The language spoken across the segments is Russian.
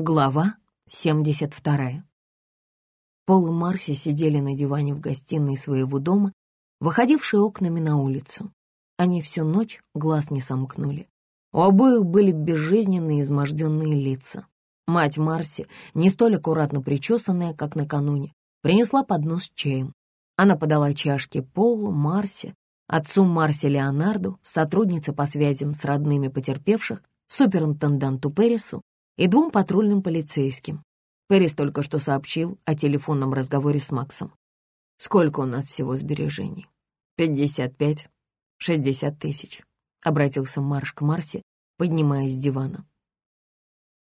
Глава 72. Пол и Марси сидели на диване в гостиной своего дома, выходившей окнами на улицу. Они всю ночь глаз не сомкнули. У обоих были безжизненные изможденные лица. Мать Марси, не столь аккуратно причесанная, как накануне, принесла поднос с чаем. Она подала чашки Полу, Марси, отцу Марси Леонарду, сотруднице по связям с родными потерпевших, суперинтенданту Пересу и двум патрульным полицейским. Пэрис только что сообщил о телефонном разговоре с Максом. «Сколько у нас всего сбережений?» «Пятьдесят пять, шестьдесят тысяч», — обратился Марш к Марсе, поднимаясь с дивана.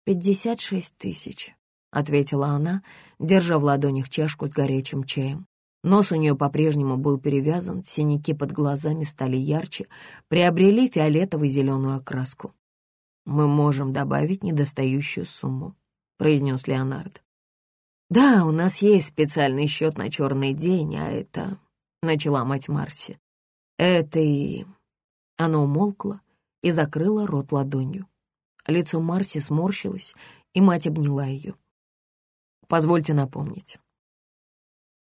«Пятьдесят шесть тысяч», — ответила она, держа в ладонях чашку с горячим чаем. Нос у нее по-прежнему был перевязан, синяки под глазами стали ярче, приобрели фиолетово-зеленую окраску. «Мы можем добавить недостающую сумму», — произнес Леонард. «Да, у нас есть специальный счет на черный день, а это...» — начала мать Марси. «Это и...» Она умолкла и закрыла рот ладонью. Лицо Марси сморщилось, и мать обняла ее. «Позвольте напомнить.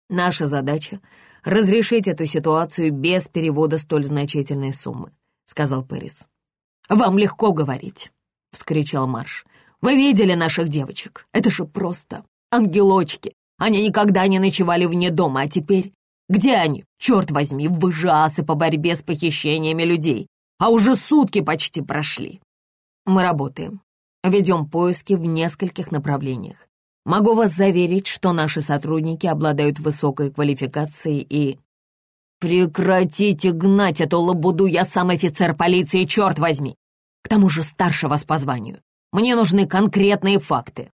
Наша задача — разрешить эту ситуацию без перевода столь значительной суммы», — сказал Пэрис. «Вам легко говорить», — вскричал Марш. «Вы видели наших девочек? Это же просто ангелочки. Они никогда не ночевали вне дома, а теперь... Где они? Черт возьми, вы же асы по борьбе с похищениями людей. А уже сутки почти прошли. Мы работаем. Ведем поиски в нескольких направлениях. Могу вас заверить, что наши сотрудники обладают высокой квалификацией и... Прекратите гнать эту лабуду, я сам офицер полиции, черт возьми! К тому же старше вас по званию. Мне нужны конкретные факты».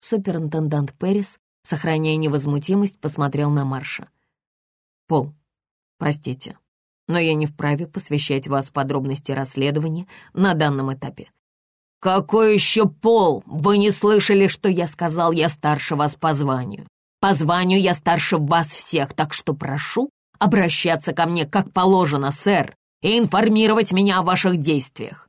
Суперинтендант Перрис, сохраняя невозмутимость, посмотрел на Марша. «Пол, простите, но я не вправе посвящать вас подробности расследования на данном этапе. «Какой еще пол? Вы не слышали, что я сказал, я старше вас по званию? По званию я старше вас всех, так что прошу обращаться ко мне как положено, сэр, и информировать меня о ваших действиях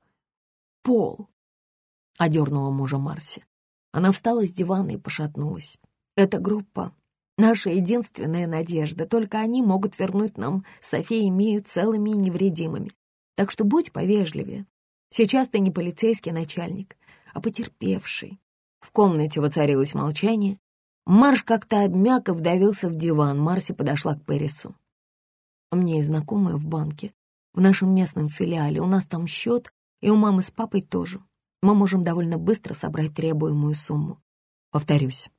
пол!» — одернула мужа Марси. Она встала с дивана и пошатнулась. «Эта группа — наша единственная надежда. Только они могут вернуть нам Софи и Мию целыми и невредимыми. Так что будь повежливее. Сейчас ты не полицейский начальник, а потерпевший». В комнате воцарилось молчание. Марш как-то обмяк и вдавился в диван. Марси подошла к Перрису. «У меня есть знакомая в банке, в нашем местном филиале. У нас там счет и у мамы с папой тоже. Мы можем довольно быстро собрать требуемую сумму. Повторюсь,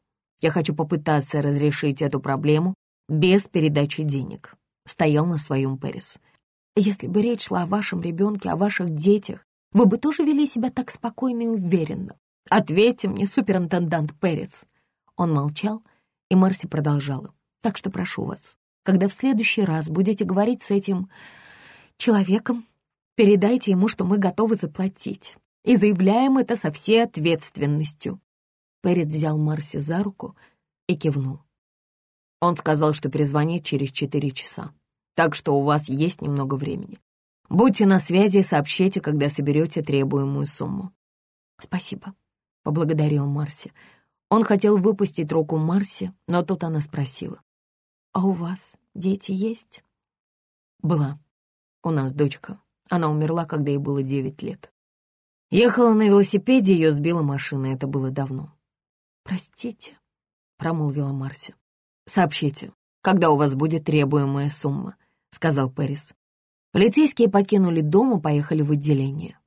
я хочу попытаться разрешить эту проблему без передачи денег. Стоял на своем Перес. Если бы речь шла о вашем ребенке, о ваших детях, вы бы тоже вели себя так спокойно и уверенно. Ответьте мне, суперинтендант Перес. Он молчал, и Марси продолжала. Так что прошу вас, когда в следующий раз будете говорить с этим человеком, Передайте ему, что мы готовы заплатить. И заявляем это со всей ответственностью». Перед взял Марси за руку и кивнул. Он сказал, что перезвонит через четыре часа, так что у вас есть немного времени. Будьте на связи и сообщите, когда соберете требуемую сумму. «Спасибо», — поблагодарил Марси. Он хотел выпустить руку Марси, но тут она спросила. «А у вас дети есть?» «Была. У нас дочка. Она умерла, когда ей было девять лет. Ехала на велосипеде, ее сбила машина, это было давно. «Простите», — промолвила Марси. «Сообщите, когда у вас будет требуемая сумма», — сказал Пэрис. Полицейские покинули дом и поехали в отделение.